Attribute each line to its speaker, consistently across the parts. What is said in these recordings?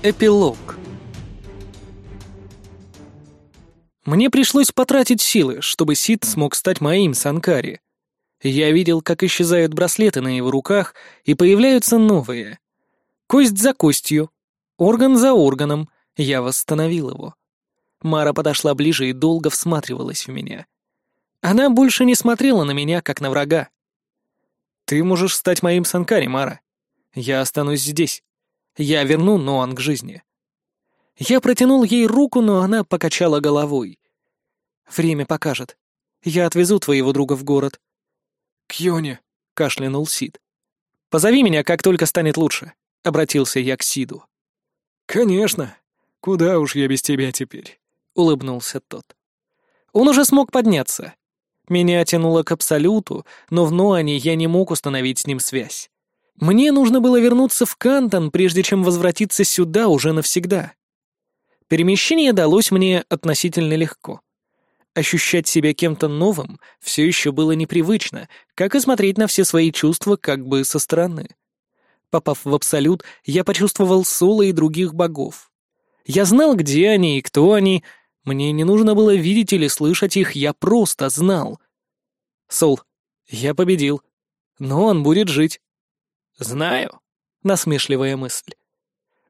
Speaker 1: Эпилог Мне пришлось потратить силы, чтобы Сид смог стать моим Санкари. Я видел, как исчезают браслеты на его руках, и появляются новые. Кость за костью, орган за органом, я восстановил его. Мара подошла ближе и долго всматривалась в меня. Она больше не смотрела на меня, как на врага. «Ты можешь стать моим Санкари, Мара. Я останусь здесь. Я верну Ноан к жизни». Я протянул ей руку, но она покачала головой. «Время покажет. Я отвезу твоего друга в город».
Speaker 2: «Кьоне», —
Speaker 1: кашлянул Сид. «Позови меня, как только станет лучше», — обратился я к Сиду.
Speaker 2: «Конечно. Куда уж я без тебя теперь?»
Speaker 1: — улыбнулся тот. Он уже смог подняться. Меня тянуло к Абсолюту, но в Ноане я не мог установить с ним связь. Мне нужно было вернуться в Кантон, прежде чем возвратиться сюда уже навсегда. Перемещение далось мне относительно легко. Ощущать себя кем-то новым все еще было непривычно, как и смотреть на все свои чувства как бы со стороны. Попав в Абсолют, я почувствовал Соло и других богов. Я знал, где они и кто они. Мне не нужно было видеть или слышать их, я просто знал. Сол, я победил. Но он будет жить. Знаю. Насмешливая мысль.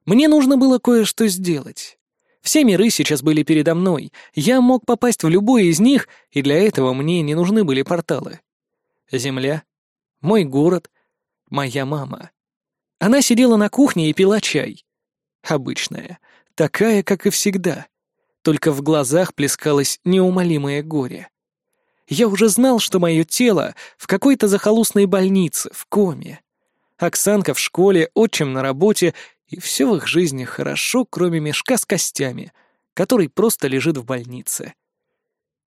Speaker 1: Мне нужно было кое-что сделать. Все миры сейчас были передо мной. Я мог попасть в любой из них, и для этого мне не нужны были порталы. Земля, мой город, моя мама. Она сидела на кухне и пила чай. Обычная, такая, как и всегда. Только в глазах плескалось неумолимое горе. Я уже знал, что мое тело в какой-то захолустной больнице, в коме. Оксанка в школе, отчим на работе, и все в их жизни хорошо, кроме мешка с костями, который просто лежит в больнице.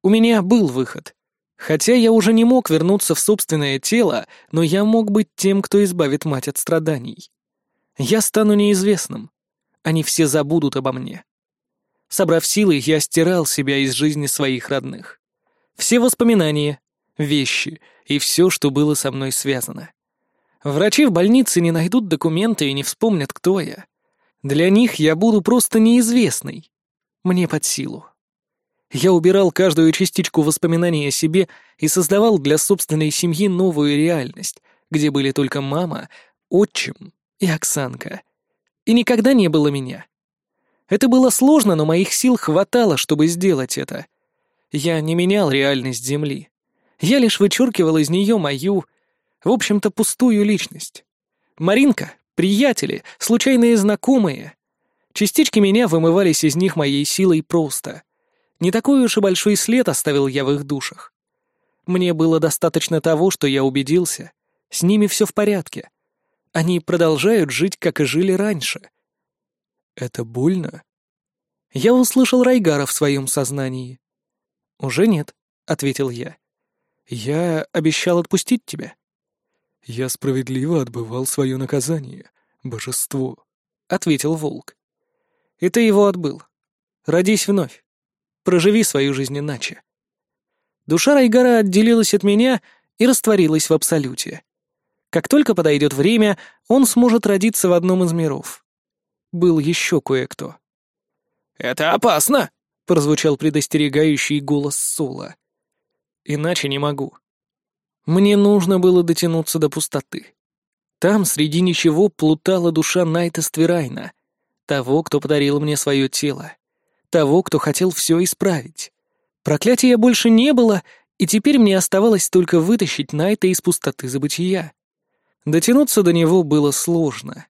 Speaker 1: У меня был выход. Хотя я уже не мог вернуться в собственное тело, но я мог быть тем, кто избавит мать от страданий. Я стану неизвестным. Они все забудут обо мне. Собрав силы, я стирал себя из жизни своих родных. Все воспоминания, вещи и все, что было со мной связано. Врачи в больнице не найдут документы и не вспомнят, кто я. Для них я буду просто неизвестной. Мне под силу. Я убирал каждую частичку воспоминаний о себе и создавал для собственной семьи новую реальность, где были только мама, отчим и Оксанка. И никогда не было меня. Это было сложно, но моих сил хватало, чтобы сделать это. Я не менял реальность Земли. Я лишь вычеркивал из нее мою в общем-то, пустую личность. Маринка, приятели, случайные знакомые. Частички меня вымывались из них моей силой просто. Не такой уж и большой след оставил я в их душах. Мне было достаточно того, что я убедился. С ними все в порядке. Они продолжают жить, как и жили раньше. Это больно? Я услышал Райгара в своем сознании. «Уже нет», — ответил я. «Я обещал отпустить тебя».
Speaker 2: «Я справедливо отбывал свое наказание, божество», —
Speaker 1: ответил волк. «И ты его отбыл. Родись вновь. Проживи свою жизнь иначе». Душа Райгара отделилась от меня и растворилась в Абсолюте. Как только подойдет время, он сможет родиться в одном из миров. Был еще кое-кто.
Speaker 3: «Это опасно!» — прозвучал
Speaker 1: предостерегающий голос Сола. «Иначе не могу. Мне нужно было дотянуться до пустоты. Там среди ничего плутала душа Найта Ствирайна, того, кто подарил мне свое тело, того, кто хотел все исправить. Проклятия больше не было, и теперь мне оставалось только вытащить Найта из пустоты забытия. Дотянуться до него было сложно.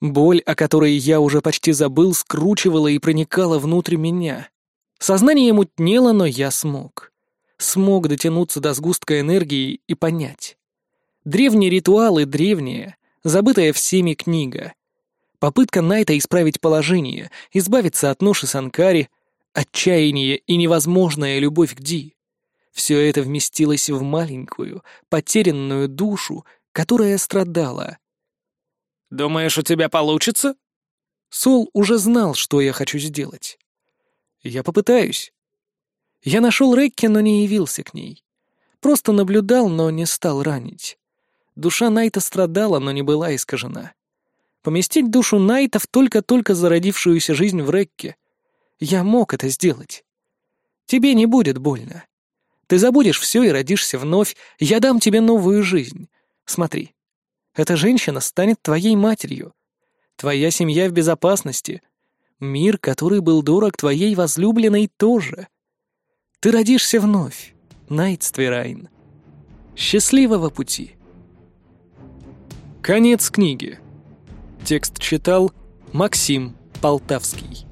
Speaker 1: Боль, о которой я уже почти забыл, скручивала и проникала внутрь меня. Сознание мутнело, но я смог смог дотянуться до сгустка энергии и понять. Древние ритуалы древние, забытая всеми книга. Попытка Найта исправить положение, избавиться от ноши Санкари, отчаяние и невозможная любовь к Ди. Все это вместилось в маленькую, потерянную душу, которая страдала.
Speaker 3: «Думаешь, у тебя получится?»
Speaker 1: Сол уже знал, что я хочу сделать. «Я попытаюсь», я нашел Рекки, но не явился к ней. Просто наблюдал, но не стал ранить. Душа Найта страдала, но не была искажена. Поместить душу Найта в только-только зародившуюся жизнь в Рекке. Я мог это сделать. Тебе не будет больно. Ты забудешь все и родишься вновь. Я дам тебе новую жизнь. Смотри. Эта женщина станет твоей матерью. Твоя семья в безопасности. Мир, который был дорог твоей возлюбленной, тоже. Ты родишься вновь, Найтствирайн. Счастливого пути.
Speaker 2: Конец книги. Текст читал Максим Полтавский.